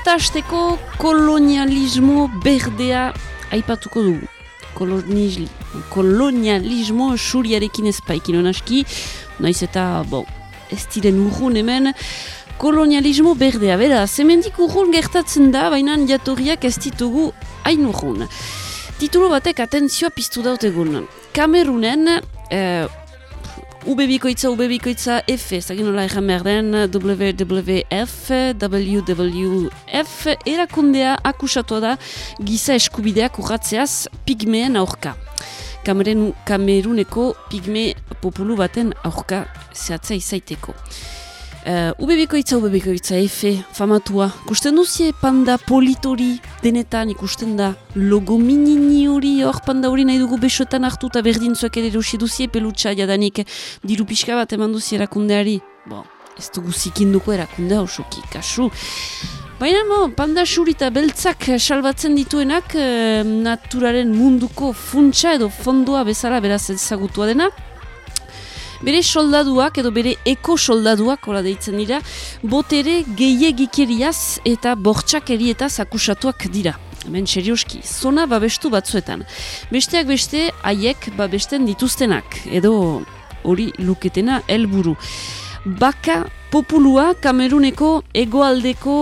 Eta hasteko kolonialismo berdea aipatuko dugu. Kolonizli, kolonialismo suriarekin ezpaikin onaski, naiz eta, bon, ez diren urrun hemen, kolonialismo berdea, bera, zemendik urrun gertatzen da, baina jatorriak ez ditugu hain urrun. Titulo batek atentzioa piztu dautegun. Kamerunen, eh, ubebikoitza, ubebikoitza F, zagin nola egan behar den, WWF, WWF, erakundea akusatua da giza eskubideak urratzeaz pigmeen aurka. Kameren, kameruneko pigme populu baten aurka zehatza izaiteko. Uh, ubebikoitza, ubebikoitza, efe, famatua. Kusten duzie panda politori denetan ikusten da logo minini hori hor panda hori nahi dugu besotan hartu eta berdin zuek ere erosi duzie pelutsa jadanik diru pixka bat eman duzie erakundeari. Bo, ez dugu zikinduko erakundea osoki, kasu. Baina mo, panda suri eta beltzak salbatzen dituenak uh, naturaren munduko funtsa edo fondoa bezala beraz ezagutua dena bere soldaduak edo bere eko soldaduak hola deitzen dira, botere gehiagikeriaz eta bortxakerietaz akusatuak dira. Hemen serioski, zona babestu batzuetan. Besteak beste, haiek babesten dituztenak, edo hori luketena helburu. Baka populua kameruneko egoaldeko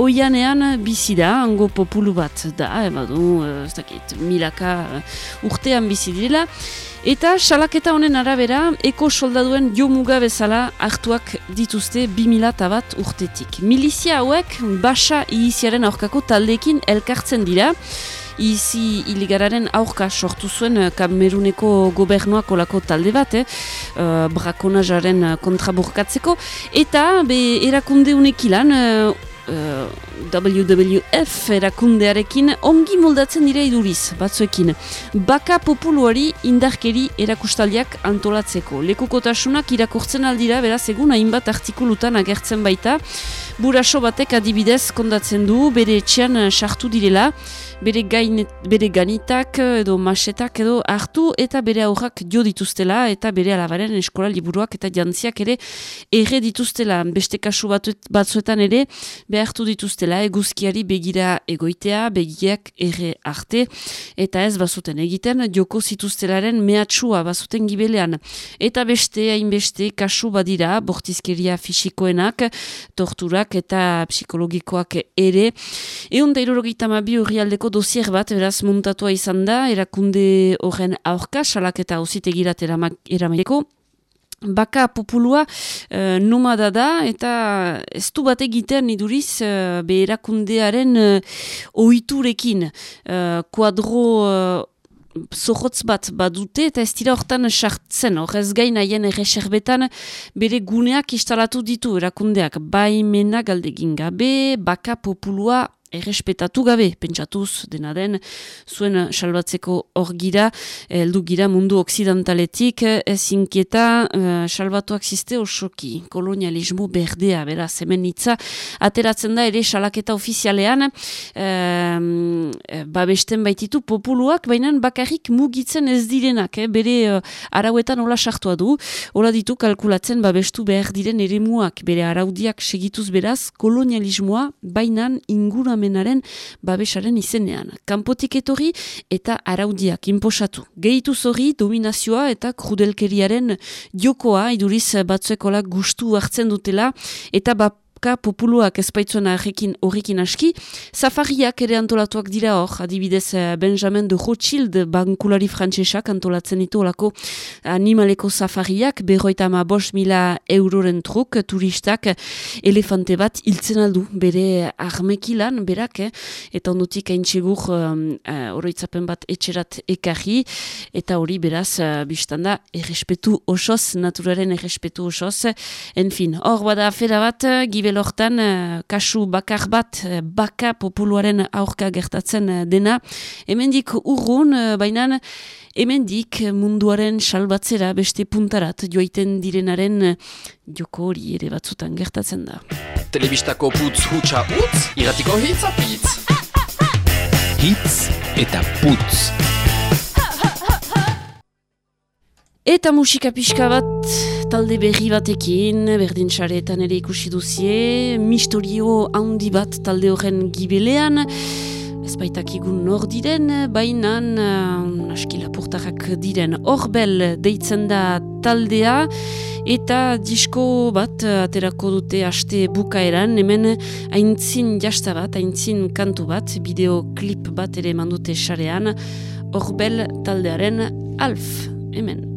oianean bizi da, hango populu bat da, ebadu, eh, ez dakit, milaka urtean bizi direla, Eta salaketa honen arabera, eko soldaduen jomuga bezala hartuak dituzte 2000 bat urtetik. Milizia hauek basa ihiziaren aurkako taldeekin elkartzen dira. Izi iligararen aurka sortu zuen Kameruneko gobernuak olako talde bat, eh? uh, brakonajaren kontraburkatzeko. Eta be, erakunde unekilan, uh, WWF erakundearekin ongi moldatzen dira iduriz batzuekin. Baka populuari indarkeri erakustaliak antolatzeko. Lekukotasunak irakurtzen aldira, beraz egun hainbat artikulutan agertzen baita. Buraso batek adibidez kondatzen du, bere etxean sartu direla, bere, gainet, bere ganitak edo masetak edo hartu eta bere aurrak jo dituztela eta bere alabaren eskola liburuak eta jantziak ere erre dituztela. Beste kasu batzuetan ere behartu dituztela eguzkiari begira egoitea, begiak erre arte eta ez bazuten egiten joko zituztelaren mehatxua bazuten gibelean. Eta beste hainbeste kasu badira bortizkeria fisikoenak, torturak eta psikologikoak ere. Egun da irorogita mabi aldeko dosier bat, beraz, muntatua izan da, erakunde horren aurka, salak eta ositegirat eramaileko. Baka populua uh, nomada da eta ez du bat egiten iduriz uh, be erakundearen uh, oiturekin. Uh, kuadro uh, bat badute eta ez dira hortan sartzen, horrez gain haien erreserbetan bere guneak instalatu ditu erakundeak. Baimena galdegin gabe, baka populua errespetatu gabe, pentsatuz dena den, zuen salbatzeko hor gira, eldu gira mundu oksidantaletik, ez inkieta, uh, salbatuak ziste osoki, kolonialismo berdea, bera, zemen hitza, ateratzen da ere salaketa ofizialean, uh, babesten baititu populuak, baina bakarrik mugitzen ez direnak, eh, bere uh, arauetan hola sartua du, hola ditu kalkulatzen babestu behar diren ere bere araudiak segituz beraz, kolonialismoa, bainan ingura amenaren babesaren izenean. Kanpotik etorri eta araudiak inposatu. Gehitu zori dominazioa eta krudelkeriaren jokoa iduriz batzuekola gustu hartzen dutela eta bap Ka populuak ezpaitzuen horrekin horrekin aski. Safariak ere antolatuak dira hor, adibidez eh, Benjamin de Rothschild bankulari frantsesak antolatzen ditu olako animaleko safariak, berroita ama bos mila euroren truk turistak elefante bat hiltzen aldu, bere armekilan, berak, eh? eta ondutik hain txegur uh, bat etxerat ekarri, eta hori beraz, uh, biztanda, errespetu osoz, naturaren errespetu osoz, enfin, hor bada afera bat, gibe lortan uh, kasu bakar bat uh, baka populuaren aurka gertatzen uh, dena. Hemendik urrun, uh, baina hemendik munduaren salbatzera beste puntarat joaiten direnaren joko hori ere batzutan gertatzen da. Telebistako putz hutsa utz, iratiko hitz apitz. Hitz eta putz. Eta musika pixka bat talde berri batekin, berdin xaretan ere ikusi duzie, mistorio handi bat talde horren gibelean, ez baitakikun nor diren, bainan uh, aski lapurtarrak diren horbel deitzen da taldea, eta disko bat aterako dute aste bukaeran, hemen haintzin jasta bat, haintzin kantu bat, bideoklip bat ere mandute xarean, horbel taldearen alf, hemen.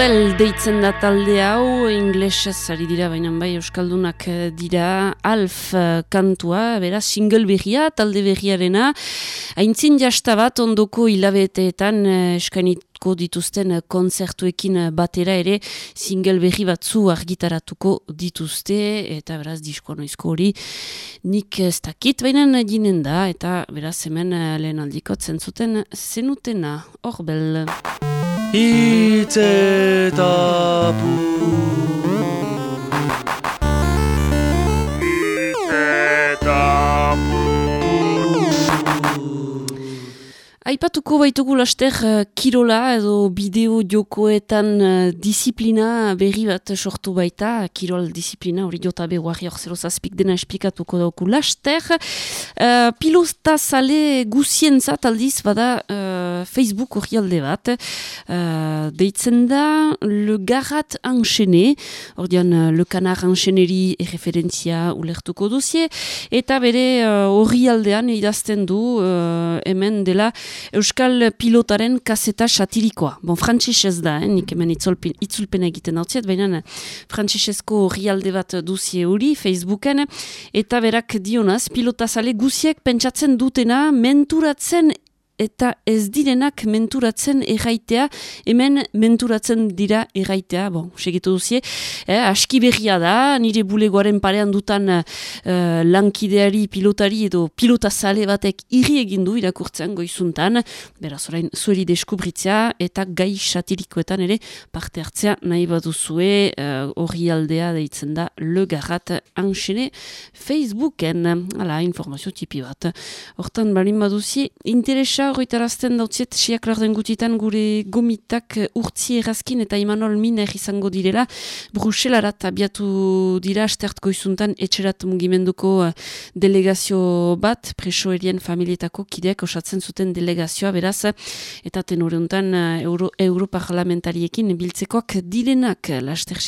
Orbel deitzen da talde hau, inglesez ari dira, baina bai Euskaldunak eh, dira, Alf eh, kantua, beraz, single berria, talde berriarena, haintzin jasta bat ondoko hilabeteetan eh, eskainitko dituzten konzertuekin batera ere single berri batzu argitaratuko dituzte, eta beraz, disko noizko hori, nik ez dakit, baina ginen da, eta beraz, hemen lehen aldiko zentzuten zenutena, Eta pu Aipatuko baitugu laster uh, kirola edo bideo jokoetan uh, disiplina berri bat sortu baita, kirol disiplina, hori jota be warrior zero zazpik dena esplikatuko dauku laster. Uh, pilota zale guzien aldiz bada uh, Facebook hori alde bat, uh, deitzen da le garrat enxene, hori uh, le kanar enxeneri erreferentzia ulertuko duzie, eta bere hori uh, aldean idazten du uh, hemen dela Euskal pilotaren kaseta satirikoa. Bon, frantxix ez da, eh? nik hemen itzulpen egiten hau ziet, baina frantxixezko rialde bat duzie hori, Facebooken, eta berak dionaz, pilotazale guziek pentsatzen dutena, menturatzen eta ez direnak menturatzen erraitea, hemen menturatzen dira erraitea, bon, segitu duzie, eh, aski berria da, nire bulegoaren parean dutan uh, lankideari, pilotari edo pilotazale batek irri egindu irakurtzen goizuntan, beraz orain zueri deskubritzea eta gai satirikoetan ere parte hartzea nahi baduzue uh, horri aldea deitzen da le garrat anxene Facebooken, ala informazio tipi bat. Hortan balin baduzie, interesa horretarazten dautziet siak larden gutitan gure gomitak urtzi errazkin eta Imanol Miner izango direla. Bruselarat abiatu dira astert goizuntan etxerat mugimenduko eh, delegazio bat, preso erien familietako kideak osatzen zuten delegazioa beraz, eta tenoreuntan eh, Euro, Europarlamentariekin biltzekoak direnak laster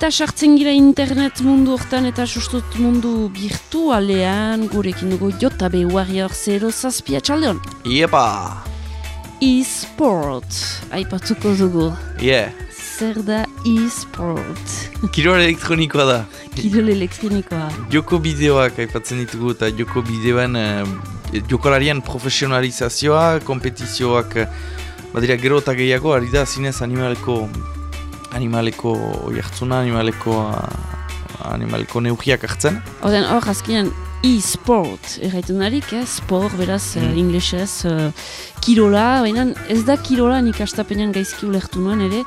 Eta sartzen gira internet mundu hortan eta sustut mundu virtualean gurekin dugu Jotabe Warrior 0 zazpia txaldeon. Iepa! E-sport, aipatuko dugu. Yeah. Zer da e-sport? Kirol elektronikoa da. Kirol elektronikoa. Joko bideoak aipatzen ditugu eta joko bideoan uh, jokolarian profesionalizazioa, kompetizioak badira gero eta gehiago, ari da zinez animaleko animaleko jartzuna, animaleko animaleko neugiak hartzen. Oden hor, azkenean e-sport erraiten darik, eh? sport, beraz, mm. uh, inglesez, uh, kirola, baina ez da kirola nik astapenean gaizki ulertu nuen ere,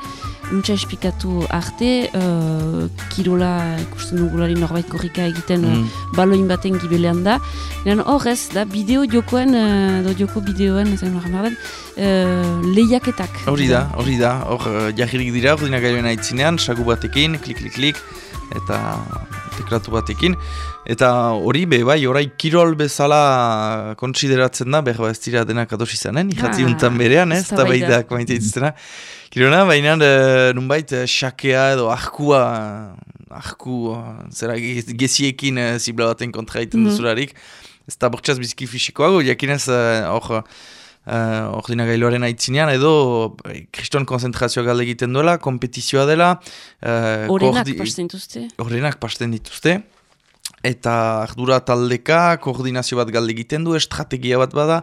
nuntza espikatu arte, uh, kirola ikusten dugulari norbait korrika egiten mm. uh, baloin baten gibelean da. Eran hor ez, da bideo jokoen, uh, do joko bideoen, ez uh, lehiaketak. Hori da, hori da, hor uh, jahirik dira, hori gailoen aitzinean, sagu batekin, klik, klik, klik, eta teklatu batekin. Eta hori, be, bai, orai kirol bezala kontsideratzen da, behar ez dira denak ados izanen, ikatzi ah, untan berean, ez, eta bai da, komaite dituztena. Kirona, baina, uh, nunbait, xakea edo ahkua, ahku, zera geziekin uh, zibla baten kontra egiten mm. duzularik. Ez da bortxaz biziki fisikoago, jakinez, hor, uh, ordina gailoaren aitzinean, edo kriston konzentrazioa galde egiten duela, kompetizioa dela. Horrenak uh, pasten dituzte. Horrenak pasten dituzte. Eta ardura taldeka, koordinazio bat galde egiten du, estrategia bat bada.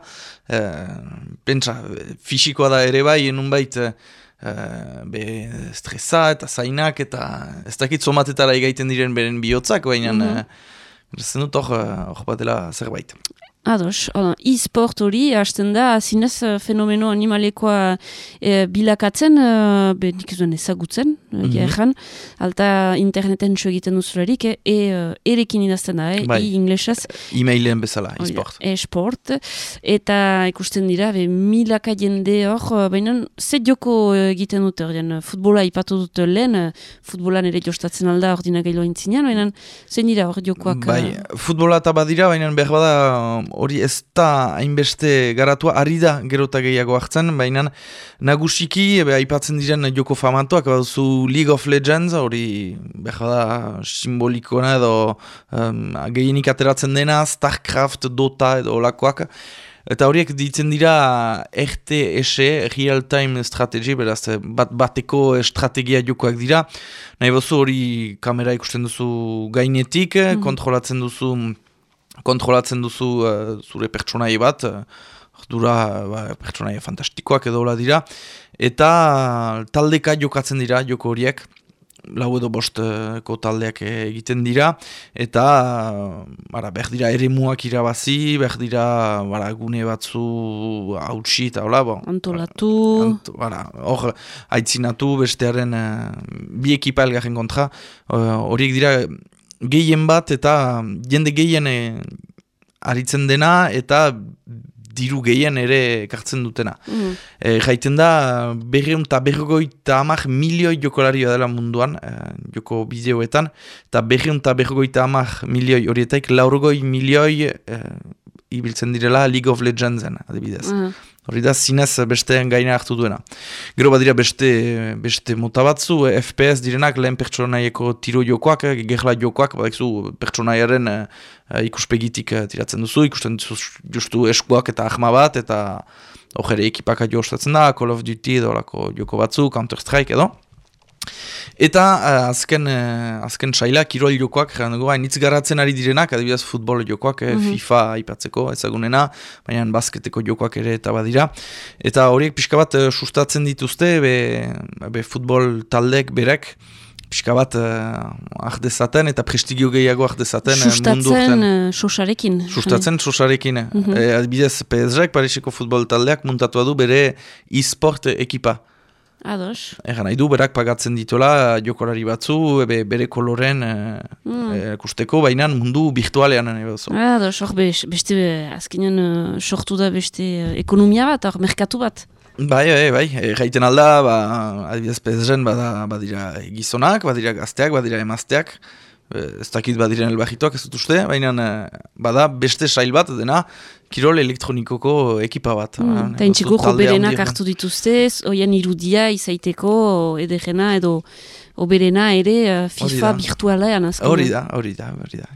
Uh, pentsa, fisikoa da ere bai, enun bait, Uh, be stresa eta zainak eta ez dakit somatetara egaiten diren beren bihotzak, baina mm -hmm. uh, zenut hor batela zerbait. Ados, e-sport hori, hasten da, zinez eh, fenomeno animalekoa e, bilakatzen, e, be nik zuen ezagutzen, mm -hmm. alta interneten txo egiten duzularik, e, e, erekin idazten da, e, bai. inglesez. E-mailen bezala, e-sport. E-sport, eta ikusten dira, be, milaka jende hor, baina ze joko egiten dute, ordean, futbola ipatu dut lehen, futbolan ere jostatzen alda ordina gailo intzinean, baina zen dira hor jokoak? Bai, futbola eta badira, baina behar bada hori ez da hainbeste garatua, ari da gerota gehiago hartzen, baina nagusiki, ebe, aipatzen diren joko famatuak, baduzu League of Legends, hori behar da simbolikona edo um, gehienik ateratzen dena, Starcraft, Dota edo olakoak, Eta horiek ditzen dira RTS, Real Time Strategy, beraz bat bateko estrategia jokoak dira. Nahi bozu hori kamera ikusten duzu gainetik, mm. kontrolatzen duzu kontrolatzen duzu uh, zure pertsonai bat, uh, dura ba, pertsonai fantastikoak edo dira, eta taldeka jokatzen dira joko horiek, lau edo bosteko taldeak egiten dira, eta bara, behar dira ere muak irabazi, behar dira bara, gune batzu hautsi eta hola. Bo, Antolatu. Hor, haitzinatu bestearen uh, bi ekipa elgarren kontra, horiek dira gehien bat eta jende gehien uh, aritzen dena eta diru gehien ere kartzen dutena. Mm. E, jaiten da, berreun eta berrogoita amak milioi jokolari dela munduan, e, joko bideoetan, eta berreun eta berrogoita amak milioi horietaik, laurgoi milioi e, ibiltzen direla League of Legendsen, adibidez. Mm. Hori da, zinez besteen gaina hartu duena. Gero badira beste, beste mota batzu, FPS direnak lehen pertsonaieko tiro jokoak, gerla jokoak, badakzu pertsonaiaren uh, ikuspegitik uh, tiratzen duzu, ikusten duzu justu eskuak eta ahma bat, eta hori ekipaka jo da, Call of Duty edo joko batzu, Counter-Strike edo. Eta uh, azken, uh, azken saila, kirol jokoak, jaren dugu, hainitz garatzen ari direnak, adibidez futbol jokoak, mm FIFA aipatzeko ezagunena, baina basketeko jokoak ere eta badira. Eta horiek pixka bat uh, sustatzen dituzte, be, be futbol taldek berek, pixka bat uh, ahdezaten eta prestigio gehiago ahdezaten mundu Sustatzen sosarekin. Sustatzen sosarekin. Mm -hmm. e, adibidez PSG, Pariseko futbol taldeak muntatu du bere e-sport ekipa. Ados. Egan nahi du, berak pagatzen ditola jokorari batzu, ebe, bere koloren ikusteko, mm. baina mundu virtualean nahi batzu. Ados, hor beste, azkenean sortu da beste ekonomia bat, hor merkatu bat. Bai, bai, bai, jaiten alda, ba, adibidez pezen, badira gizonak, badira gazteak, badira emazteak, ez dakit badiren elbajitoak ez dut uste, baina bada beste sail bat dena kirol elektronikoko ekipa bat. Mm, eta intxikoko berenak hartu dituztez, oian irudia izaiteko edegena edo oberena ere uh, FIFA virtualean. Hori da, hori da, hori da.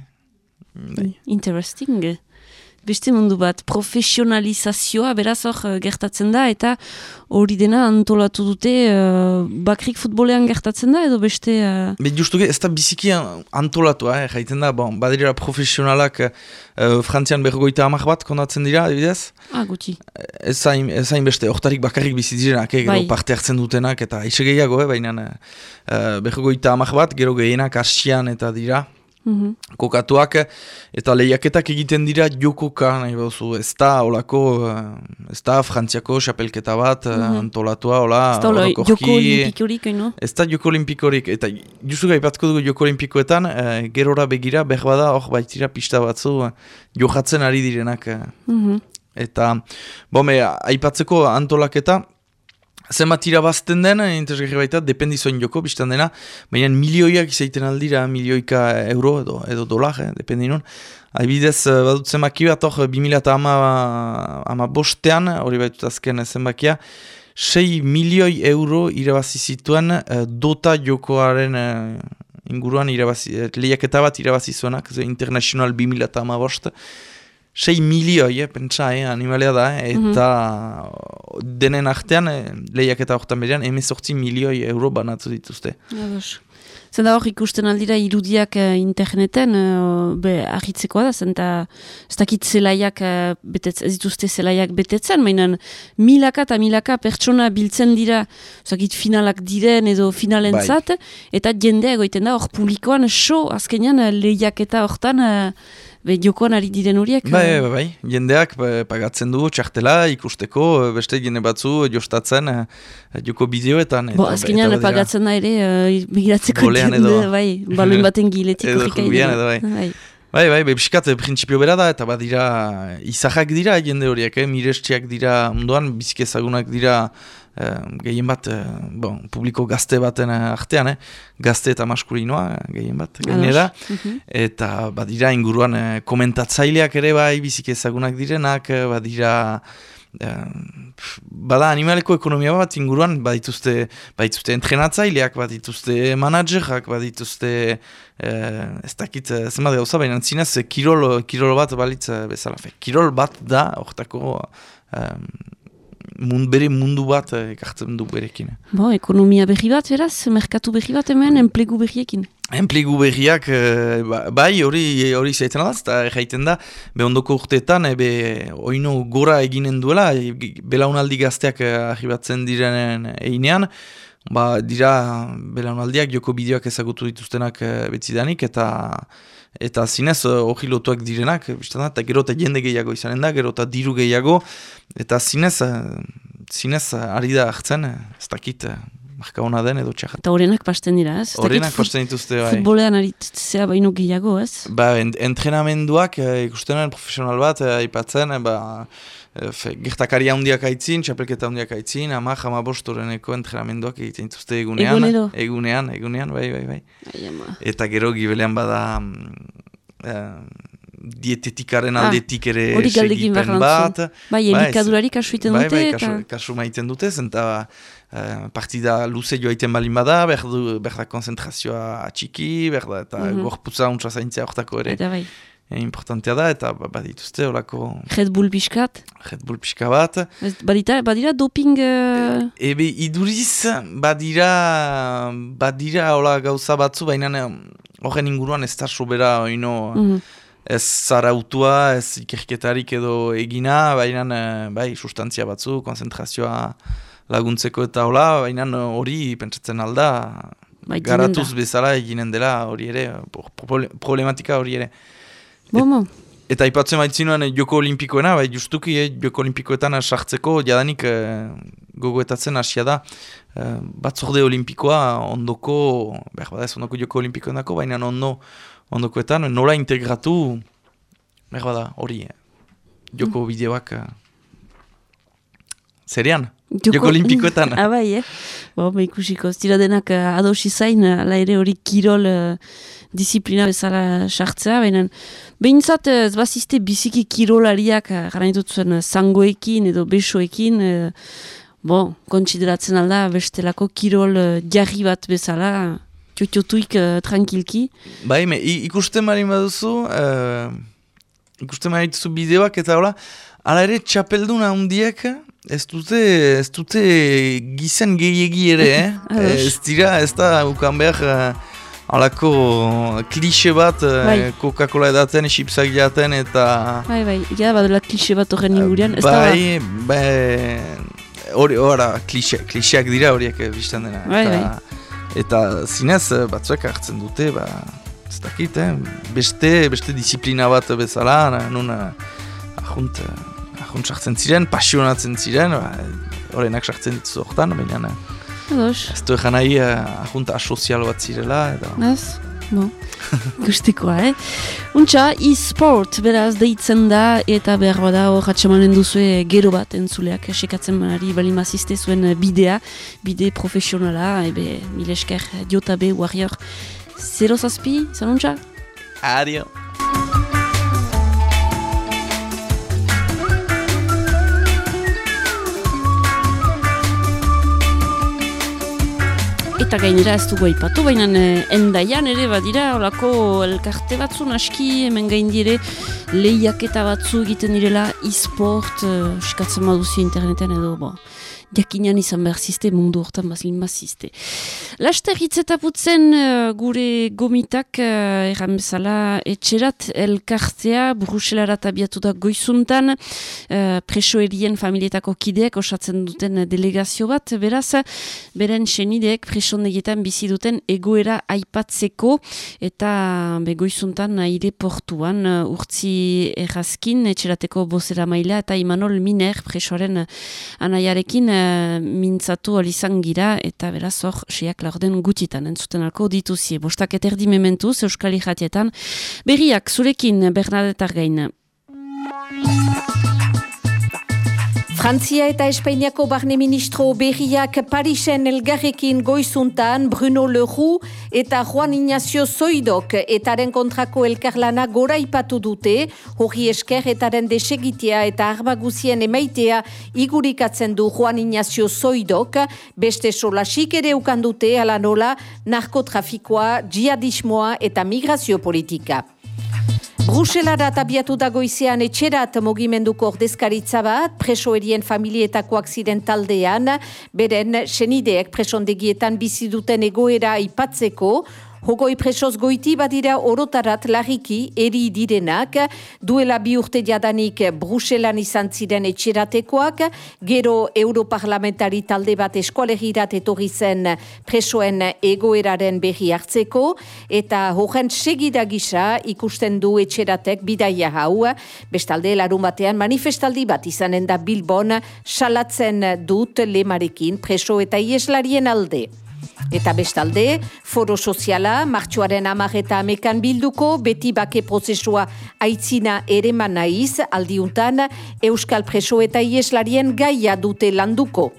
Interesting beste mundu bat, profesionalizazioa beraz hor uh, gertatzen da, eta hori dena antolatu dute uh, bakrik futbolean gertatzen da, edo beste... Uh... Be, justu ez da biziki antolatu, eh, jaiten da, bon, badirera profesionalak uh, frantzian bergoita amak bat kondatzen dira, adibidez? Ah, guti. Ez zain, beste, hortarik bakarrik bizi direnak, eh, gero bai. parte hartzen dutenak, eta ise gehiago, eh, baina uh, bergoita amak bat, gero gehienak asian eta dira, Mm Kokatuak eta lehiaketak egiten dira jokoka, nahi behuzu, ez da olako, eh, ez da frantziako xapelketa bat, mm -hmm. antolatua, hola, Ez da joko olimpikorik, no? Ez da joko olimpikorik, eta justu gaipatko dugu joko olimpikoetan, uh, gerora begira, behar bada, hor baitira pista batzu, johatzen ari direnak. Uh, Eta, bome, aipatzeko antolaketa, Zenbat irabazten den, interesgarri baita, dependizoin joko, biztan dena, baina milioiak izaiten aldira, milioika euro edo, edo dolar, eh, dependi nun. Haibidez, eh, badut zenbaki bat, hor, 2000 eta ama, ama bostean, hori baitut azken zenbakia, 6 milioi euro irabazi zituen uh, dota jokoaren uh, inguruan irabazi, lehiaketa bat irabazi zuenak, international 2000 eta ama bost, 6 milioi, eh, pentsa, eh, animalea da, eh, mhm. eta mm -hmm. denen artean, eh, lehiak eta horretan berean, emezortzi milioi euro banatu dituzte. Zenda hor ikusten aldira irudiak uh, interneten, uh, be, ahitzekoa da, zenta ez dakit zelaiak, uh, betez, ez dituzte zelaiak betetzen, mainan milaka eta milaka pertsona biltzen dira, zakit finalak diren edo finalentzat, bai. eta jendea egoiten da, hor publikoan, so, azkenean lehiak eta hortan, Be, jokoan ari diren horiek? Bai, bai, bai, jendeak pagatzen du txartela ikusteko, beste jende batzu jostatzen uh, joko bideoetan. Bo, azkenean pagatzen da ere, uh, begiratzeko jende, bai, baloen baten giletik. edo jubian, edo bai. bai. Bai, bai, bai, pixkat, eh, printzipio bera da, eta badira, izahak dira jende horiek, eh? mirestiak dira munduan, bizike ezagunak dira, eh, gehien bat, eh, bon, publiko gazte baten eh, artean, eh? gazte eta maskulinoa, eh, gehien bat, gainera, Mhm. eta badira inguruan eh, komentatzaileak ere bai, bizike ezagunak direnak, eh, badira, eh, bada animaleko ekonomia bat inguruan, badituzte, badituzte entrenatzaileak, badituzte managerak, badituzte, eh, ez dakit, eh, zenbat gauza, baina zinez, eh, kirol, kirol bat balitz eh, bezala. Fe, kirol bat da, hortako, eh, mund, bere mundu bat eh, ekartzen du berekin. Bo, ekonomia berri bat, beraz, merkatu berri bat hemen, enplegu berriekin. Enplegu berriak, eh, ba- bai, hori hori zaiten da, eta jaiten da, be ondoko urteetan, eh, be, oino gora eginen duela, e, belaunaldi gazteak arribatzen direnen einean, ba, dira belaunaldiak joko bideoak ezagutu dituztenak eh, betzidanik, eta eta zinez eh, hori lotuak direnak, biztan da, eta gero eta jende gehiago izanen da, gero eta diru gehiago, eta zinez, eh, zinez eh, ari da hartzen, eh, ez dakit, eh, marka hona den edo txarra. Eta horrenak pasten dira, ez? Horrenak pasten dituzte, bai. Futbolean aritzea baino gehiago, ez? Ba, en, entrenamenduak eh, ikusten nuen profesional bat eh, aipatzen, eh, ba, eh, fe, gertakari handiak aitzin, txapelketa handiak aitzin, ama jama bostoreneko entrenamenduak egiten dituzte egunean. Egunero. Egunean, egunean, bai, bai, bai. Ai. Eta gero gibelean bada mm, eh, dietetikaren Ah, aldetik ere segipen bat. Bai, elikadurari kasu iten Bai, dute, bai, eta... kasu, kasu maiten dute, zenta uh, partida luze joaiten balin bada, behar, du, behar da konzentrazioa atxiki, behar da, eta Mhm. gorputza untsa zaintzea hortako ere Eta bai, e, importantea da, eta ba- badituzte horako Red Bull pixkat. Red Bull pixka bat. Ez, badita, badira doping... Uh... Ebe iduriz, badira, badira hola gauza batzu, baina horren inguruan ez da sobera oino... mhm. Ez zarautua, ez ikerketarik edo egina, baina bai, sustantzia batzu, konzentrazioa laguntzeko eta hola, baina hori pentsatzen alda, Bai, garatuz bezala eginen dela hori ere, pro- pro- problematika hori ere. Da. Bo, bo. Eta aipatzen baitzinoan eh, Joko Olimpikoena, bai justuki eh, Joko Olimpikoetan sartzeko jadanik eh, gogoetatzen hasia da eh, batzorde olimpikoa ondoko, behar bada ez ondoko Joko Olimpikoenako, baina ondo ondokoetan nola integratu, behar bada hori, eh, Joko bideoak eh, zerean, Joko Olimpikoetan. ah, bai, eh? Bo, ikusiko, ez dira denak uh, adosi zain, ala ere hori kirol uh, disiplina bezala sartzea, baina behintzat ez bazizte biziki kirolariak uh, gara zuen uh, zangoekin edo besoekin, uh, bo, kontsideratzen alda bestelako kirol jarri bat bezala, txotxotuik uh, tranquilki. Bai, me, ikusten marin baduzu, uh, ikusten marin duzu bideoak eta hola, ala ere txapeldun handiek, ez dute, ez dute gizen gehiegi ere, eh? Ez dira, ez da ukan behar, uh, Halako klixe bat, eh, Bai. Coca-Cola edaten, chipsak jaten eta... Bai, bai, ja, badela klixe bat horren inguruan, ez da ba? bai, bai, hori, ora, klixe, klixeak dira horiek eh, biztan dena. Bai, eta, eta zinez eh, batzuek hartzen dute, ba, ez dakit, eh? beste, beste disiplina bat bezala, nun eh, ahunt, ahunt sartzen ziren, pasionatzen ziren, ba, horrenak sartzen ditzu hortan, baina Ados. ez du egan nahi eh, ahunt asozial bat zirela, eta... Ez? Bo, guztikoa, eh? Untxa, e-sport beraz deitzen da eta behar bada hor atxamanen duzue gero bat entzuleak esekatzen ari balimazizte zuen bidea, bide profesionala, ebe, mil esker, jota be, warrior, zero zazpi, zanuntza? Adio! Eta gainera ez dugu aipatu, baina eh, endaian ere badira olako elkarte batzu aski hemen gaindire lehiaketa batzu egiten direla e-sport, uh, eskatzen baduzi interneten edo, bo, jakinan izan behar ziste, mundu hortan bazlin bazizte. Laster hitzetaputzen uh, gure gomitak uh, erran bezala etxerat elkartea Bruselarat abiatu da goizuntan uh, presoerien familietako kideak osatzen duten delegazio bat, beraz, beren senideek presondegietan bizi duten egoera aipatzeko eta begoizuntan aire portuan uh, urtzi errazkin etxerateko bozera maila eta Imanol Miner presoaren anaiarekin uh, mintzatu alizan gira, eta beraz hor, siak laurden gutitan, entzuten alko dituzie. Bostak eterdi mementuz, Euskali jatietan. Berriak, zurekin, Bernadetar gain. Frantzia eta Espainiako barne ministro berriak Parisen elgarrekin goizuntan Bruno Leroux eta Juan Ignacio Zoidok etaren kontrako elkarlana gora ipatu dute, hori esker etaren desegitea eta arbaguzien emaitea igurikatzen du Juan Ignacio Zoidok, beste solasik ere ukandute ala nola narkotrafikoa, jihadismoa eta migrazio politika. Bruselara tabiatu dago izan etxerat mogimenduko ordezkaritza bat, preso erien familietako aksidentaldean, beren senideek presondegietan bizi duten egoera ipatzeko, Hogoi presoz goiti badira orotarat lariki eri direnak, duela bi urte jadanik Bruselan izan ziren etxeratekoak, gero Europarlamentari talde bat eskualegirat etorri zen presoen egoeraren berri hartzeko, eta horren segida gisa ikusten du etxeratek bidaia hau, bestalde larun batean manifestaldi bat izanen da Bilbon salatzen dut lemarekin preso eta ieslarien alde. Eta bestalde, foro soziala, martxuaren amareta amekan bilduko, beti bake prozesua aitzina ere manaiz, aldiuntan, Euskal Preso eta Ieslarien gaia dute landuko.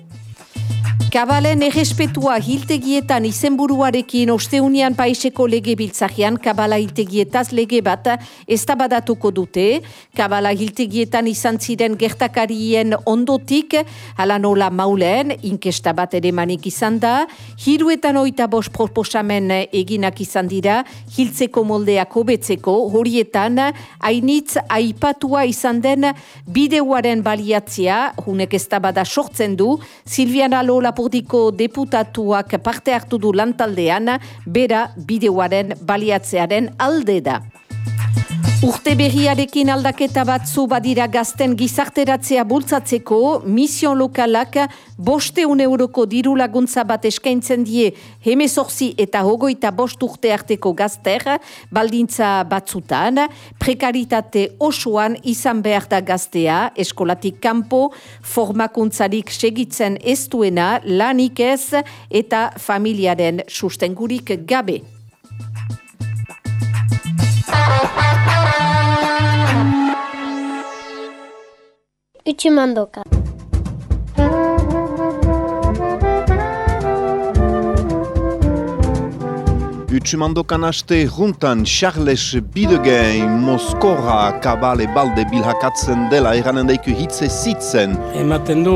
Kabalen errespetua hiltegietan izenburuarekin osteunian paiseko lege biltzahian Kabala hiltegietaz lege bat estabadatuko dute. Kabala hiltegietan izan ziren gertakarien ondotik, ala nola maulen, inkesta bat ere manik izan da, hiruetan oita bos proposamen eginak izan dira, hiltzeko moldeako betzeko, horietan, hainitz aipatua izan den bideuaren baliatzia, hunek estabada sortzen du, Silviana Lola Lapurdiko deputatuak parte hartu du lantaldean, bera bideoaren baliatzearen alde da. Urte berriarekin aldaketa batzu badira gazten gizarteratzea bultzatzeko, mision lokalak boste euroko diru laguntza bat eskaintzen die hemezorzi eta hogoita bost urte arteko gazter, baldintza batzutan, prekaritate osoan izan behar da gaztea, eskolatik kanpo, formakuntzarik segitzen ez duena, lanik ez eta familiaren sustengurik gabe. Utsumandoka. Utsumandokan aste juntan Charles Bidegain Moskora kabale balde bilhakatzen dela eranen daiku hitze zitzen. Ematen du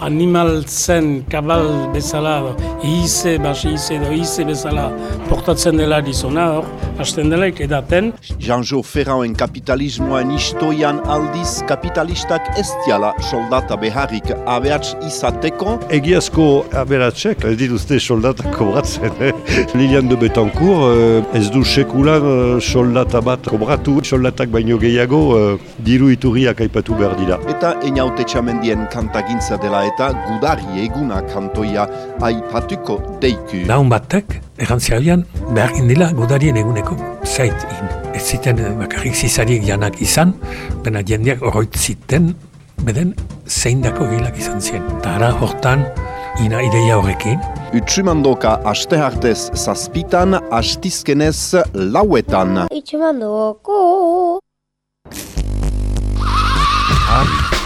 animal zen kabal bezala, ize, basi ize edo ize bezala portatzen dela dizona hor, hasten delaik edaten. Jean-Jo Ferrauen kapitalismoan istoian aldiz kapitalistak ez diala soldata beharrik abeatz izateko. Egiazko aberatzek ez dituzte soldatak kobratzen. Eh? Lilian de Betancourt eh, ez du sekulan eh, soldata bat kobratu, soldatak baino gehiago eh, diru iturriak aipatu behar dira. Eta eniaute txamendien kantagintza dela eta gudari eguna kantoia aipatuko deiku. Laun batek, errantziabian, behar indila gudarien eguneko zait in. Ez ziten eh, bakarrik zizariek janak izan, bena jendeak horroit ziten, beden zeindako gilak izan zien. Eta ara hortan, ina ideia horrekin. Utsumandoka aste hartez zazpitan, astizkenez lauetan. Utsumandoko.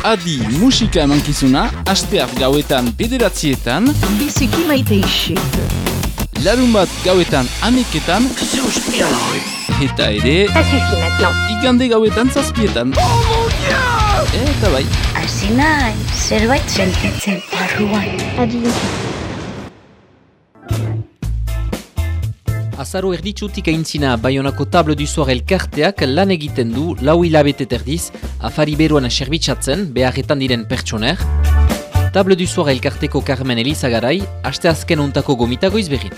Adi musika emankizuna, asteak gauetan bederatzietan, Biziki maite isek. larun bat gauetan aneketan, eta ere, Ça suffit maintenant. igande gauetan zazpietan. Eta bai, Hasi nahi, zerbait sentitzen barruan. Adi. Azaro erditsutik aintzina Bayonako Table du Soir elkarteak lan egiten du lau hilabete terdiz afari beruan serbitzatzen beharretan diren pertsoner. Table du Soir elkarteko Carmen Elizagarai, aste azken untako gomitago izberrin.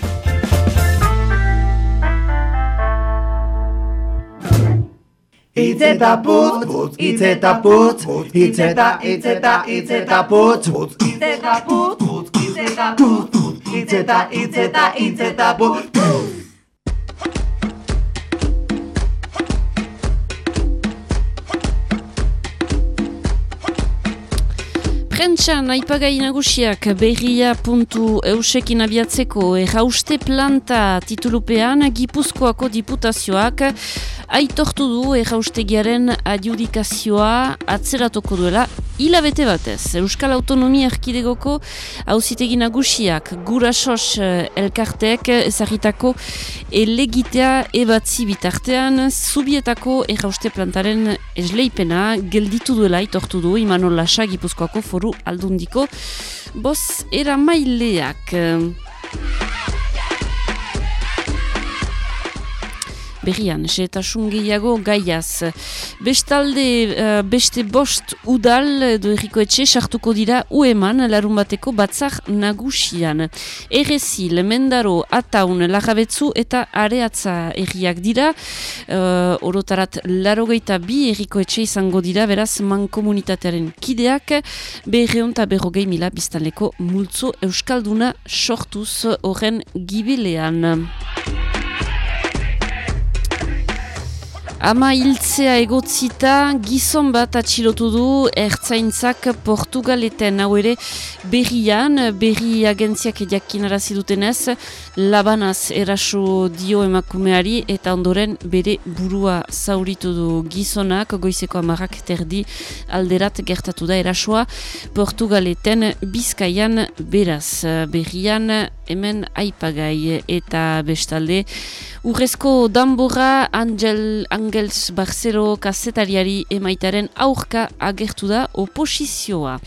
Itz eta putz, itz eta putz, itz eta, itz eta, itz eta putz, itz eta putz, itz eta putz, itz eta, itz eta, itz eta putz. Prentxan, aipagai nagusiak berria puntu eusekin abiatzeko errauste planta titulupean Gipuzkoako diputazioak aitortu du erraustegiaren adjudikazioa atzeratuko duela hilabete batez. Euskal Autonomia Erkidegoko hauzitegi nagusiak gurasos eh, elkarteek ezagitako elegitea ebatzi bitartean zubietako errauste plantaren esleipena gelditu duela aitortu du Imanol Lasa Gipuzkoako foru aldundiko boz era maileak. Berrian, setasun gehiago gaiaz. Bestalde, uh, beste bost udal edo erriko etxe sartuko dira ueman larun bateko batzar nagusian. Errezil, Mendaro, Ataun, Lajabetzu eta Areatza erriak dira. Uh, orotarat larogeita bi erriko etxe izango dira, beraz, man komunitatearen kideak, berreon eta berrogei mila biztanleko multzo euskalduna sortuz horren gibilean. Ama hiltzea egotzita gizon bat atxilotu du ertzaintzak Portugaleten. Hau ere berrian, berri agentziak jakinarazi dutenez, labanaz eraso dio emakumeari eta ondoren bere burua zauritu du. Gizonak, goizeko amarrak terdi alderat gertatu da erasoa Portugaleten bizkaian beraz. Berrian hemen aipagai eta bestalde urrezko danbora Angel, Angels Barcero kazetariari emaitaren aurka agertu da oposizioa.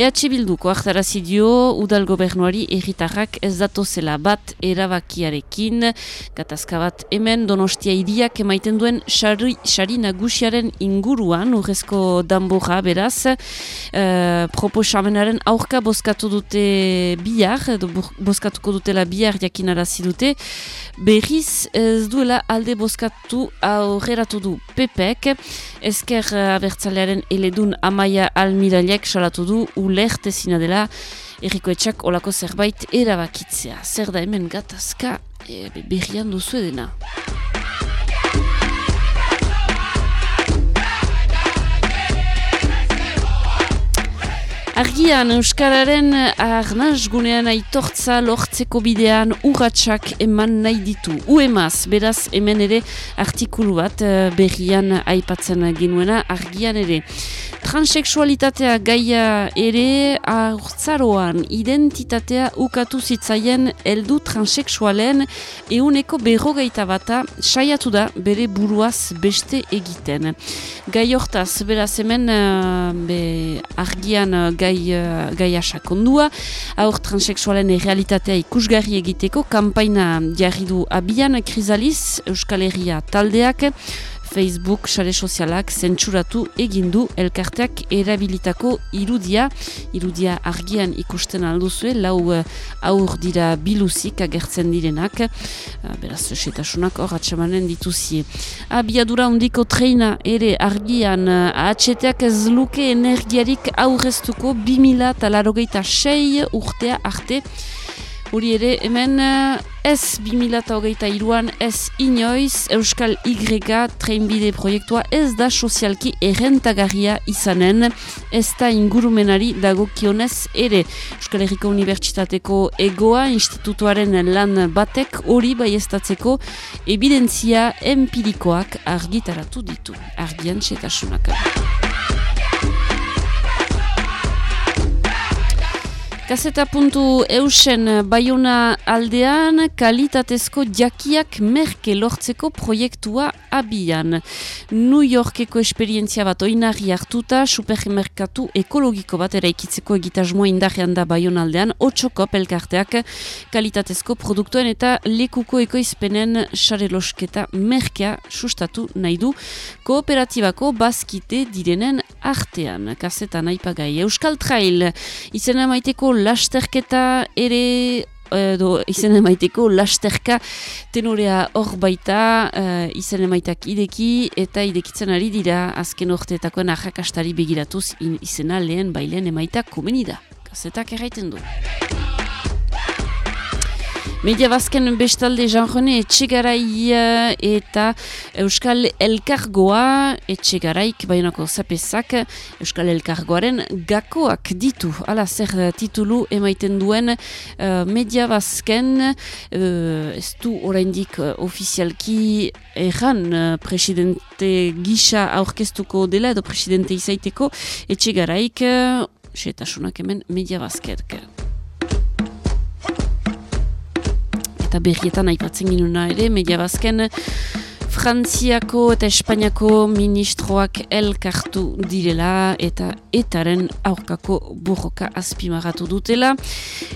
EH Bilduko hartarazi dio udal gobernuari erritarrak ez datozela bat erabakiarekin. Katazka bat hemen donostia iriak emaiten duen xari, xari nagusiaren inguruan urrezko danbora beraz. Uh, proposamenaren aurka bozkatu dute bihar, edo bozkatuko dutela bihar jakinarazi dute. Berriz ez duela alde bozkatu aurreratu du Pepek, ezker abertzalearen eledun amaia almiraliek salatu du ulerte zina dela erriko etxak olako zerbait erabakitzea. Zer da hemen gatazka e, berrian duzu edena. Argian Euskararen arnaz gunean aitortza lortzeko bidean urratsak eman nahi ditu. Uemaz, beraz hemen ere artikulu bat eh, berrian aipatzen genuena argian ere. Transexualitatea gaia ere aurtzaroan identitatea ukatu zitzaien heldu transexualen euneko berrogeita bata saiatu da bere buruaz beste egiten. Gai hortaz, beraz hemen uh, be, argian uh, gai, uh, gai asakondua, aur transexualen realitatea ikusgarri egiteko kampaina jarri du abian krizaliz Euskal Herria taldeak, Facebook sare sozialak zentsuratu egindu elkarteak erabilitako irudia, irudia argian ikusten alduzue, lau uh, aur dira biluzik agertzen direnak, uh, beraz, setasunak hor atxamanen dituzie. Abiadura ondiko treina ere argian uh, atxeteak ez luke energiarik aurreztuko 2000 eta sei urtea arte, Hori ere, hemen ez 2008an ez inoiz Euskal Y treinbide proiektua ez da sozialki errentagarria izanen, ez da ingurumenari dagokionez ere. Euskal Herriko Unibertsitateko egoa institutuaren lan batek hori baiestatzeko evidentzia empirikoak argitaratu ditu. Argian txetasunak. Gazeta puntu eusen baiona aldean kalitatezko jakiak merke lortzeko proiektua abian. New Yorkeko esperientzia bat oinarri hartuta supermerkatu ekologiko bat eraikitzeko egitasmoa indarrean da baiona aldean otxoko pelkarteak kalitatezko produktuen eta lekuko ekoizpenen sarelosketa merkea sustatu nahi du kooperatibako bazkite direnen artean. Gazeta nahi pagai. Euskal Trail izena maiteko lasterketa ere edo izen emaiteko lasterka tenorea hor baita uh, izen emaitak ideki eta idekitzen ari dira azken orteetako narrakastari begiratuz in, izena lehen bailen emaitak komeni da. Kazetak erraiten du. Media bazken bestalde janjone etxegaraia eta Euskal Elkargoa etxegaraik baionako zapezak Euskal Elkargoaren gakoak ditu. Ala zer titulu emaiten duen uh, media bazken uh, ez du oraindik uh, ofizialki erran uh, presidente gisa aurkeztuko dela edo presidente izaiteko etxegaraik uh, setasunak hemen media bazkerk. Eta berrietan aipatzen ginuna ere, media bazken, Frantziako eta Espainiako ministroak elkartu direla eta etaren aurkako burroka azpimarratu dutela.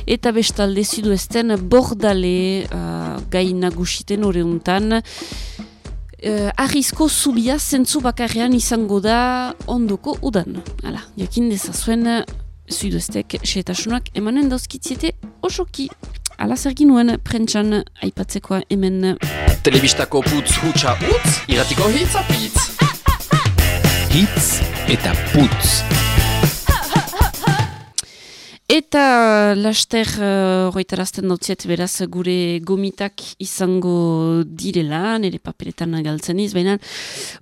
Eta bestalde zidu ezten bordale uh, gai nagusiten horreuntan. Uh, Arrizko zubia zentzu bakarrean izango da ondoko udan. Hala, jakin dezazuen zidu eztek setasunak emanen dauzkitziete osoki. Ala zer ginuen prentxan aipatzekoa hemen... Telebistako putz hutsa utz, iratiko hitz apitz. Hitz eta putz. Eta laster horretarazten uh, beraz gure gomitak izango direla, nire paperetan galtzen iz, baina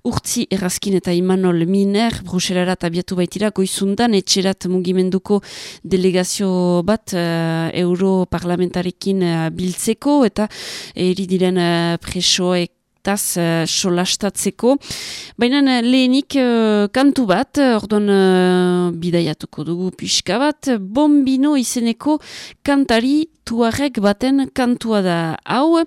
urtzi errazkin eta Imanol Miner, bruselarat abiatu baitira, goizundan etxerat mugimenduko delegazio bat uh, europarlamentarekin uh, biltzeko, eta eri diren uh, presoek taz uh, solastatzeko. Baina uh, lehenik uh, kantu bat, orduan uh, bidaiatuko dugu pixka bat, bombino izeneko kantari tuarek baten kantua da. Hau,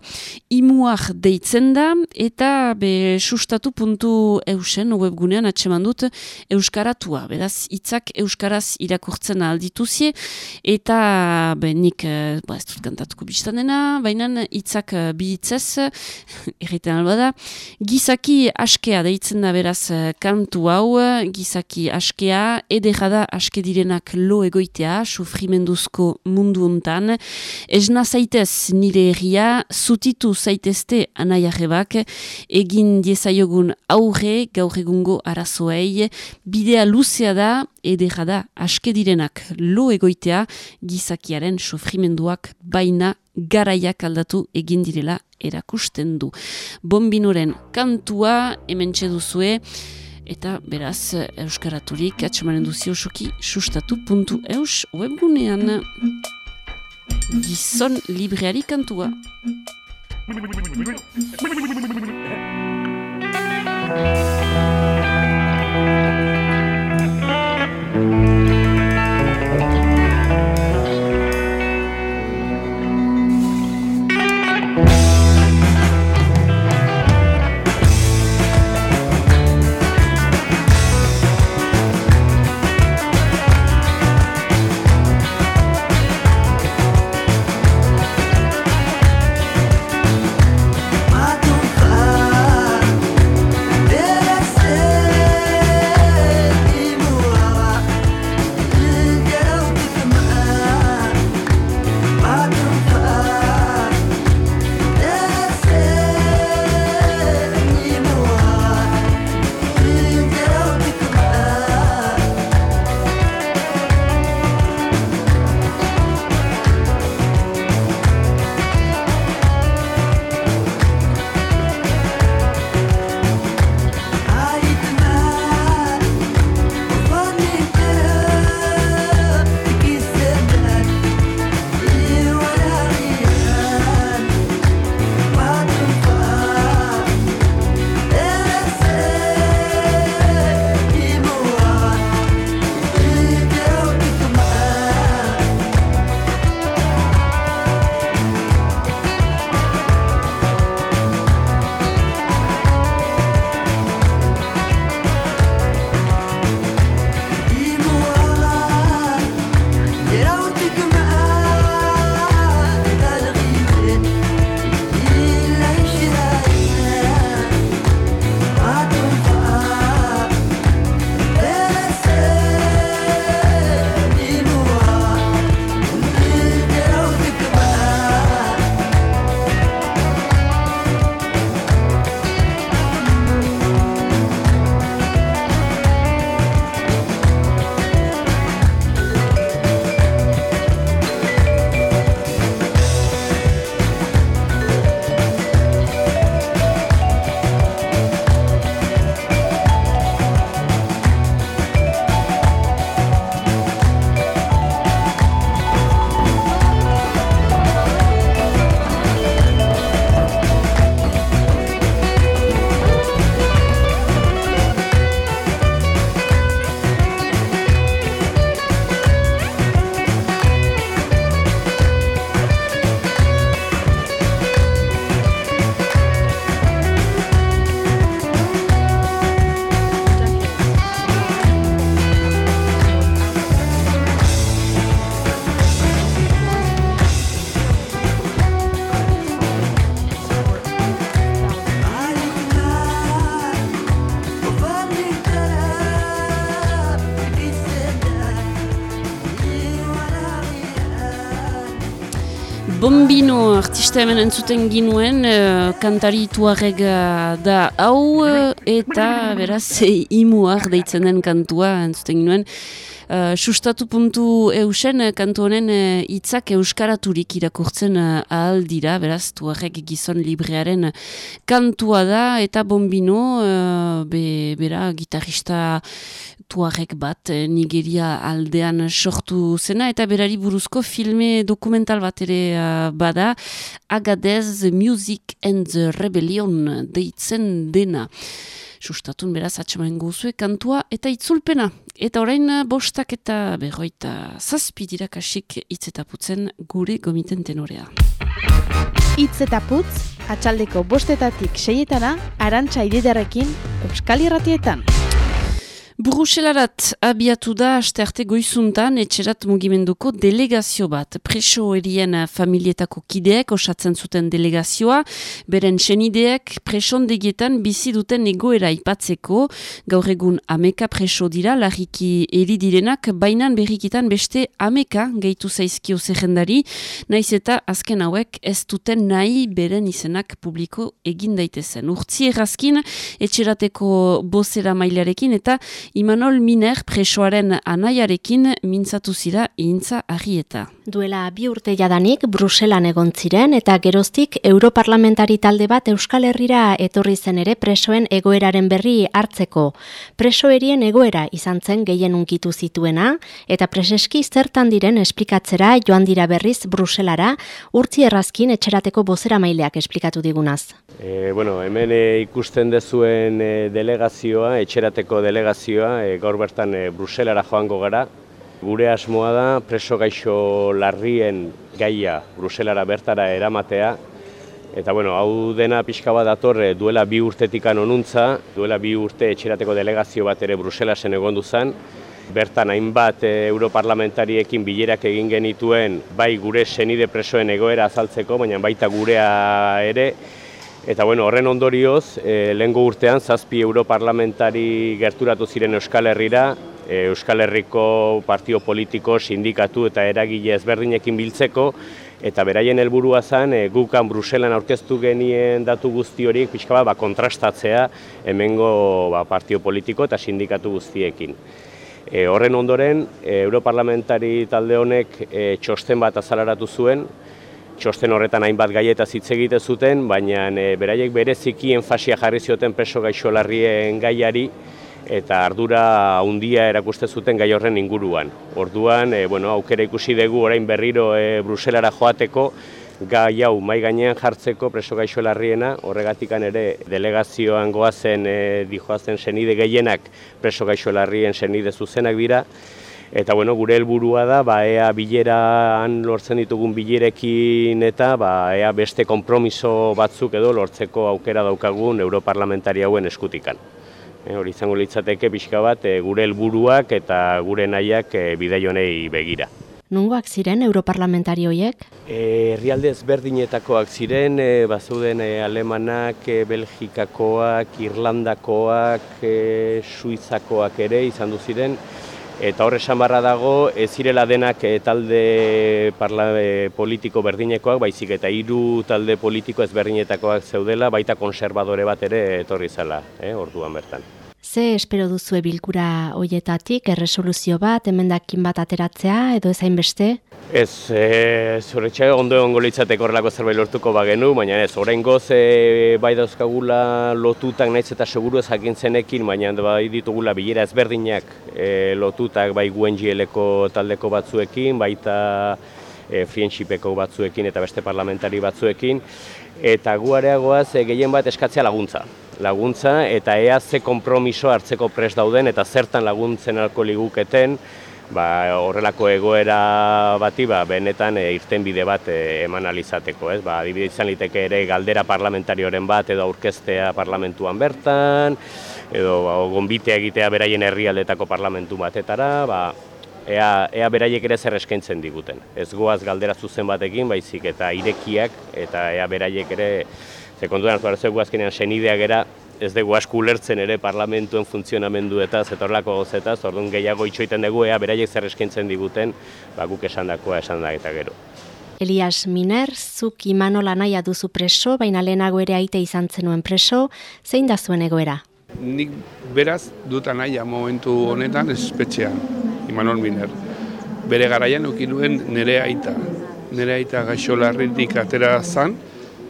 imuak deitzen da, eta be sustatu puntu eusen webgunean atseman dut euskaratua, beraz hitzak euskaraz irakurtzen aldituzie, eta be nik, ba ez dut kantatuko biztan dena, baina hitzak bi hitzez, erretan bada. Gizaki askea deitzen da beraz eh, kantu hau, gizaki askea, edera da aske direnak lo egoitea, sufrimenduzko mundu hontan. Esna zaitez nire erria, zutitu zaitezte anaiarrebak, egin diezaiogun aurre gaur egungo arazoei, bidea luzea da, edera da aske direnak lo egoitea, gizakiaren sufrimenduak baina garaiak aldatu egin direla erakusten du. Bombinoren kantua hemen duzue eta beraz euskaraturik atxamaren duzio soki sustatu puntu eus webgunean gizon libreari kantua. Bombino artista hemen entzuten ginuen, uh, kantari tuareg da hau, uh, eta beraz, imuar deitzen den kantua entzuten ginuen. Uh, sustatu puntu eusen, uh, kantu honen uh, hitzak euskaraturik irakurtzen uh, ahal dira, beraz, tuarek gizon librearen kantua da, eta bombino, uh, be, bera, gitarista tuarek bat, Nigeria aldean sortu zena, eta berari buruzko filme dokumental bat ere bada, Agadez Music and the Rebellion deitzen dena sustatun beraz atxamaen guzue kantua eta itzulpena. Eta orain bostak eta berroita zazpi dirakasik itzetaputzen gure gomiten tenorea. Itzetaputz, atxaldeko bostetatik seietana, arantxa ididarekin, Euskal Irratietan. Bruselarat abiatu da aste arte goizuntan etxerat mugimenduko delegazio bat. Preso erien familietako kideek osatzen zuten delegazioa, beren senideek presondegietan bizi duten egoera ipatzeko, gaur egun ameka preso dira, larriki eri direnak, bainan berrikitan beste ameka gehitu zaizkio zerrendari, naiz eta azken hauek ez duten nahi beren izenak publiko egin daitezen. Urtzi errazkin etxerateko bozera mailarekin eta Imanol Miner presoaren anaiarekin mintzatu zira intza agieta. Duela bi urte jadanik Bruselan egon ziren eta geroztik Europarlamentari talde bat Euskal Herrira etorri zen ere presoen egoeraren berri hartzeko. Presoerien egoera izan zen gehien unkitu zituena eta preseski zertan diren esplikatzera joan dira berriz Bruselara urtzi errazkin etxerateko bozera maileak esplikatu digunaz. E, bueno, hemen e, ikusten dezuen e, delegazioa, etxerateko delegazioa, e, gaur bertan e, Bruselara joango gara. Gure asmoa da preso gaixo larrien gaia Bruselara bertara eramatea. Eta bueno, hau dena pixka bat dator duela bi urtetik anonuntza, duela bi urte etxerateko delegazio bat ere Bruselasen egon duzan. Bertan hainbat europarlamentariekin bilerak egin genituen bai gure senide presoen egoera azaltzeko, baina baita gurea ere, Eta bueno, horren ondorioz, e, lehengo urtean, zazpi europarlamentari gerturatu ziren Euskal Herrira, e, Euskal Herriko partio politiko, sindikatu eta eragile ezberdinekin biltzeko, eta beraien helburua zen, e, gukan Bruselan aurkeztu genien datu guzti horiek pixka bat ba, kontrastatzea hemengo ba, partio politiko eta sindikatu guztiekin. E, horren ondoren, e, europarlamentari talde honek e, txosten bat azalaratu zuen, txosten horretan hainbat gaieta hitz egite zuten, baina e, beraiek bereziki enfasia jarri zioten preso gaixolarrien gaiari eta ardura handia erakuste zuten gai horren inguruan. Orduan, e, bueno, aukera ikusi dugu orain berriro e, Bruselara joateko, gai hau mai gainean jartzeko preso gaixo larriena, horregatikan ere delegazioan goazen e, dijoazen senide gehienak preso gaixo larrien senide zuzenak dira, Eta bueno, gure helburua da, ba, ea bileran lortzen ditugun bilerekin eta ba, ea beste konpromiso batzuk edo lortzeko aukera daukagun europarlamentari hauen eskutikan. E, hori izango litzateke pixka bat e, gure helburuak eta gure nahiak e, bidaionei begira. Nungoak ziren europarlamentari horiek? E, herrialde ezberdinetakoak ziren, e, bazuden e, alemanak, e, belgikakoak, irlandakoak, e, suizakoak ere izan du ziren, Eta horre esan barra dago, ez zirela denak e, talde parla, e, politiko berdinekoak, baizik eta hiru talde politiko ezberdinetakoak zeudela, baita konservadore bat ere etorri zela, eh, orduan bertan. Ze espero duzu bilkura hoietatik, erresoluzio bat, emendakin bat ateratzea, edo ezain beste? Ez, e, zuretxe ondo egon golitzateko horrelako zerbait lortuko bagenu, baina ez, orain goz e, bai dauzkagula lotutak naiz eta seguru ez jakintzenekin, baina bai ditugula bilera ezberdinak e, lotutak bai guen taldeko batzuekin, baita e, friendshipeko batzuekin eta beste parlamentari batzuekin, eta guareagoaz e, gehien bat eskatzea laguntza. Laguntza eta ea ze kompromiso hartzeko pres dauden eta zertan laguntzen alko liguketen, ba, horrelako egoera bati ba, benetan e, irten bide bat e, eman alizateko. Ez? Ba, adibide izan liteke ere galdera parlamentarioren bat edo aurkeztea parlamentuan bertan, edo ba, gonbitea egitea beraien herrialdetako parlamentu batetara, ba, ea, ea beraiek ere zer eskaintzen diguten. Ez goaz galdera zuzen batekin, baizik eta irekiak, eta ea beraiek ere, ze kontuan hartu hartu azkenean senideak era, ez dugu asko ulertzen ere parlamentuen funtzionamendu eta zetorlako gozeta, orduan gehiago itxoiten dugu ea beraiek zer eskaintzen diguten, ba, guk esan dakoa esan da eta gero. Elias Miner, zuk Imanola naia duzu preso, baina lehenago ere aite izan zenuen preso, zein da zuen egoera? Nik beraz dut naia momentu honetan espetxean, Imanol Miner. Bere garaian ukinuen nere aita. Nere aita gaixolarritik atera zan,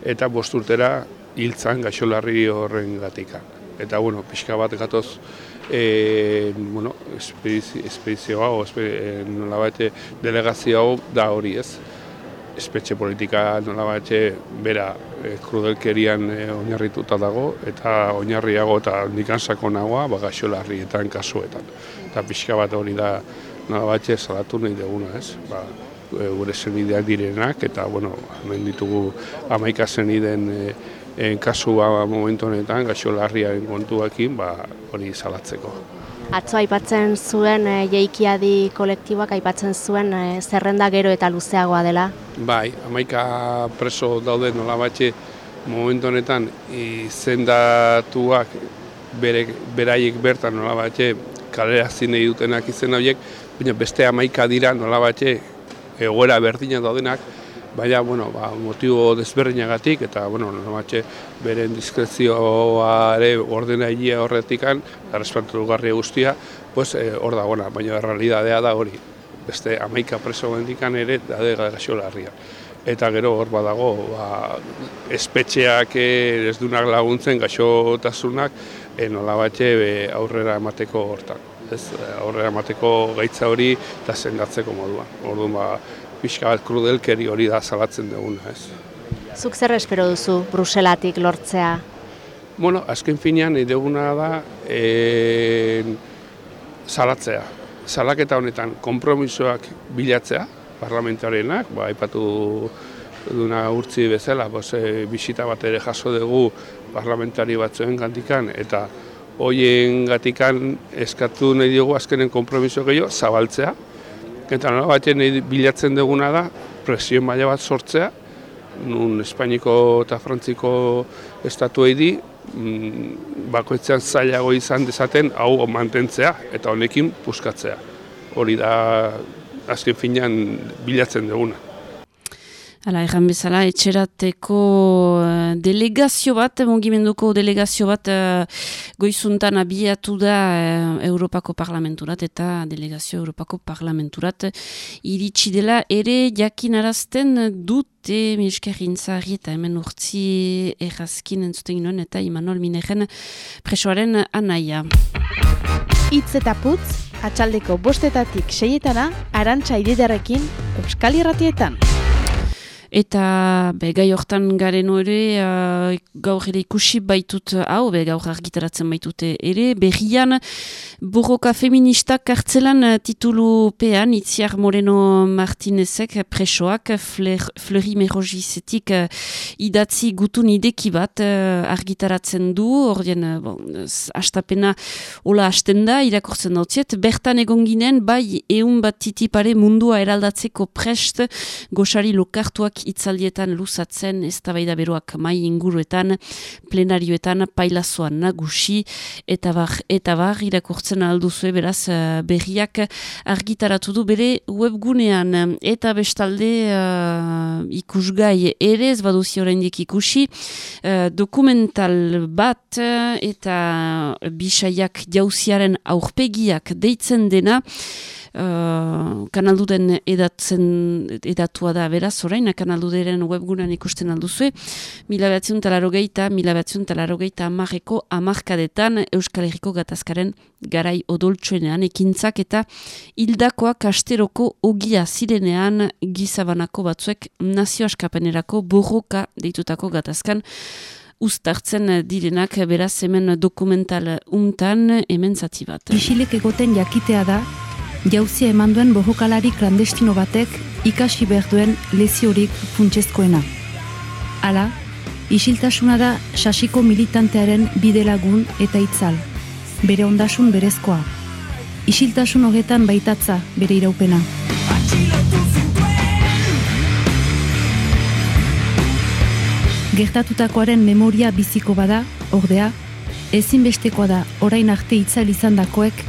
eta bosturtera hiltzan gaixolarri horren gatika. Eta, bueno, pixka bat gatoz, e, bueno, espedizio hau, e, nola delegazio hau da hori ez. Espetxe politika nola bera e, krudelkerian e, oinarrituta dago, eta oinarriago eta nikan sakonagoa ba, gaixolarrietan kasuetan. Eta pixka bat hori da nola salatu nahi duguna ez. Ba, gure zenideak direnak, eta, bueno, hemen ditugu amaika zeniden e, en kasua momentu honetan gaixolarriaren kontuekin ba hori salatzeko. Atzo aipatzen zuen e, jeikiadi kolektiboak aipatzen zuen e, zerrenda gero eta luzeagoa dela. Bai, amaika preso daude nola batxe momentu honetan izendatuak bere, beraiek bertan nola batxe kalera zinei dutenak izen horiek, baina beste amaika dira nola batxe egoera berdina daudenak, baina bueno, ba, motibo desberdinagatik eta bueno, normatxe beren diskrezioa ere ordena hilia horretikan, errespantu garria guztia, pues eh, hor da gona, baina realidadea da hori. Beste amaika preso gendikan ere da de larria. Eta gero hor badago, ba, espetxeak eh, ez dunak laguntzen gaixotasunak e, nola batxe aurrera emateko hortan. Ez, aurrera emateko gaitza hori eta zendatzeko modua. Orduan ba, pixka bat krudelkeri hori da salatzen duguna, ez. Zuk zer espero duzu Bruselatik lortzea? Bueno, azken finean duguna da e, salatzea. Salaketa honetan konpromisoak bilatzea, parlamentarenak, ba, aipatu duna urtzi bezala, bos, e, bisita bat ere jaso dugu parlamentari batzuen gantikan, eta hoien gatikan eskatu nahi diogu azkenen konpromiso gehiago zabaltzea, Eta nola batean bilatzen duguna da, presio maila bat sortzea, nun Espainiko eta Frantziko estatu di, mm, bakoitzean zailago izan dezaten hau mantentzea eta honekin puskatzea. Hori da azken finean bilatzen duguna. Hala, erran bezala, etxerateko uh, delegazio bat, mugimenduko delegazio bat uh, goizuntan abiatu da uh, Europako parlamenturat eta delegazio Europako parlamenturat iritsi dela ere jakin arazten dute miskerrintza eta hemen urtzi errazkin entzuten ginoen eta Imanol Minegen presoaren anaia. Itz eta putz, atxaldeko bostetatik seietana, arantxa ididarekin, Euskal Irratietan. Eta be, gai hortan garen ere, uh, gaur ere ikusi baitut hau, be, gaur argitaratzen baitute ere, berrian burroka feministak kartzelan uh, titulu pean, itziar Moreno Martinezek presoak, Fleury Merogizetik uh, idatzi gutun ideki bat uh, argitaratzen du, ordien, uh, bon, astapena hola hasten da, irakortzen dautziet, bertan egon ginen, bai eun bat titipare mundua eraldatzeko prest, goxari lokartuak itzaldietan luzatzen, ez da beroak mai inguruetan, plenarioetan, pailazoan nagusi, eta bar, eta bar, irakurtzen alduzue, beraz, eh, berriak argitaratu du bere webgunean, eta bestalde uh, ikusgai ere, ez baduzi oraindik ikusi, uh, dokumental bat, eta bisaiak jauziaren aurpegiak deitzen dena, Uh, kanalduden edatzen edatua da beraz orain kanalduderen webgunan ikusten alduzue mila batzion talarogeita mila batzion talarogeita amarreko amarkadetan Euskal Herriko gatazkaren garai odoltsuenean ekintzak eta hildakoak asteroko ogia zirenean gizabanako batzuek nazio askapenerako borroka deitutako gatazkan ustartzen direnak beraz hemen dokumental untan hemen zati bat. Isilek egoten jakitea da jauzia eman duen bohokalari klandestino batek ikasi behar duen leziorik funtsezkoena. Hala, isiltasuna da sasiko militantearen bidelagun eta itzal, bere ondasun berezkoa. Isiltasun hogetan baitatza bere iraupena. Gertatutakoaren memoria biziko bada, ordea, ezinbestekoa da orain arte itzal izan dakoek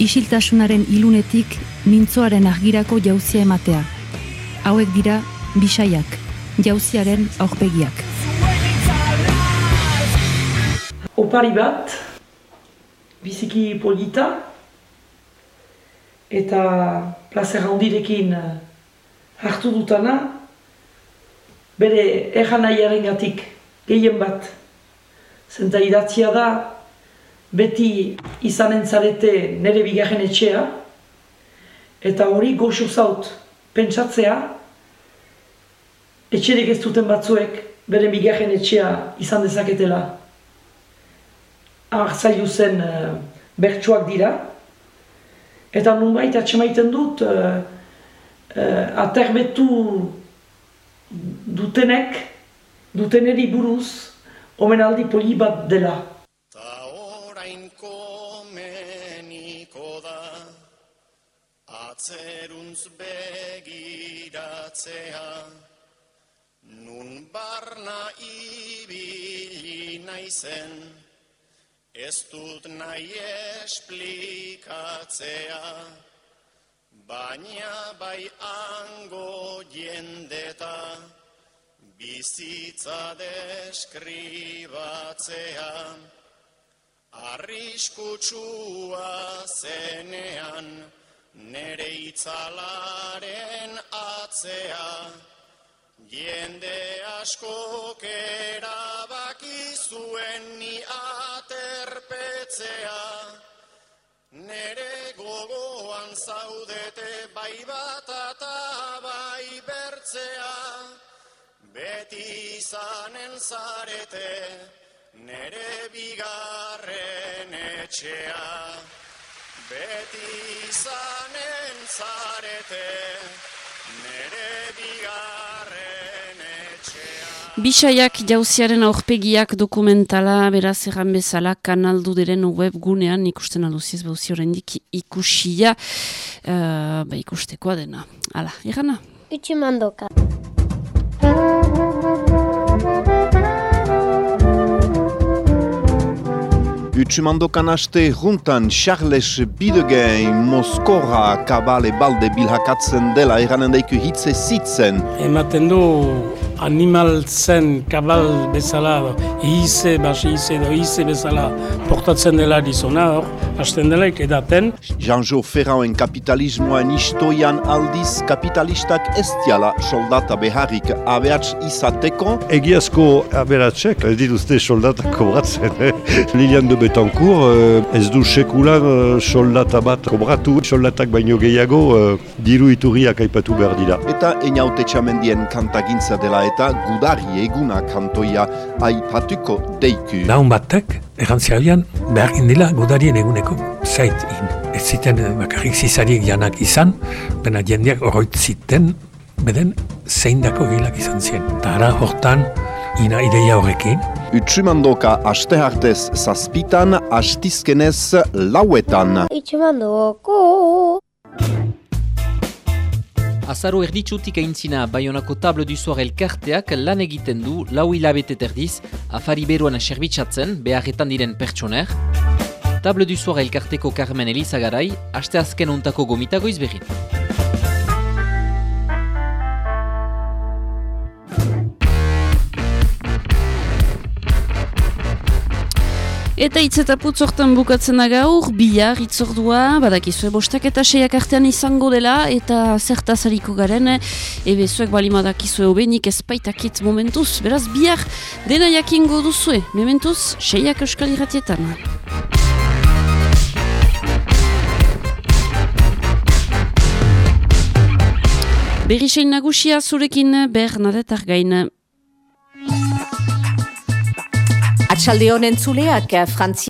isiltasunaren ilunetik mintzoaren argirako jauzia ematea. Hauek dira bisaiak, jauziaren aurpegiak. Opari bat, biziki polita, eta plazer handirekin eh, hartu dutana, bere erran gehien bat. Zenta idatzia da, beti izanen zarete nire bigarren etxea, eta hori goxo zaut, pentsatzea, etxerik ez duten batzuek, bere bigarren etxea izan dezaketela. Artzailu zen uh, bertsuak dira, eta nunbait atxemaiten dut, uh, uh, aterbetu dutenek, duteneri buruz, omenaldi poli bat dela. Atzeruntz begiratzea, nun barna ibili naizen, ez dut nahi esplikatzea, baina bai ango jendeta, bizitza deskribatzea, arriskutsua zenean, nere itzalaren atzea, jende asko erabaki zuen ni aterpetzea, nere gogoan zaudete bai bat eta bai bertzea, beti izanen zarete, nere bigarren etxea. Beti izanen zarete, nere bigarren etxea. Bisaiak jauziaren aurpegiak dokumentala beraz erran bezala kanaldu diren webgunean ikusten aluziz bauzi oraindik ikusia uh, ba, ikustekoa dena. Hala, errana? Utsi Utsumandokan aste juntan Charles Bidegain Moskorra kabale balde bilhakatzen dela eranen daiku hitze zitzen. Ematen du animal zen kabal bezala, ize, basi ize edo ize bezala portatzen dela dizona hor, hasten delaik edaten. Jean-Jo Ferrauen kapitalismoan istoian aldiz kapitalistak ez diala soldata beharrik abeatz izateko. Egiazko aberatzek, ez dituzte soldata kobratzen, eh? Lilian de Betancourt eh, ez du sekulan eh, soldata bat kobratu, soldatak baino gehiago eh, diru iturriak aipatu behar dira. Eta eniaute txamendien kantagintza dela eta gudari eguna kantoia aipatuko deiku. Laun batek, errantziabian, behar indela gudarien eguneko zait in. Ez ziten eh, bakarrik zizariek janak izan, bena jendeak oroit ziten, beden zeindako hilak izan ziren. Eta ara hortan, ina ideia horrekin, Utsumandoka aste hartez zazpitan, astizkenez lauetan. Itxumandoko. Azaro erditsutik aintzina Bayonako Table du Soir elkarteak lan egiten du lau hilabete terdiz afari beruan serbitzatzen beharretan diren pertsoner. Table du Soir elkarteko Carmen Elizagarai, aste azken untako gomitago izberrin. Eta hitz eta putz hortan bukatzen da gaur, bihar itzordua, badakizue bostak eta seiak artean izango dela, eta zertaz hariko garen, ebe zuek balimadakizue obenik ezpaitakit momentuz, beraz bihar dena jakingo duzue, mementuz seiak euskal irratietan. Berrisein nagusia zurekin Bernadetar gain. Atxalde honen zuleak, Frantzia.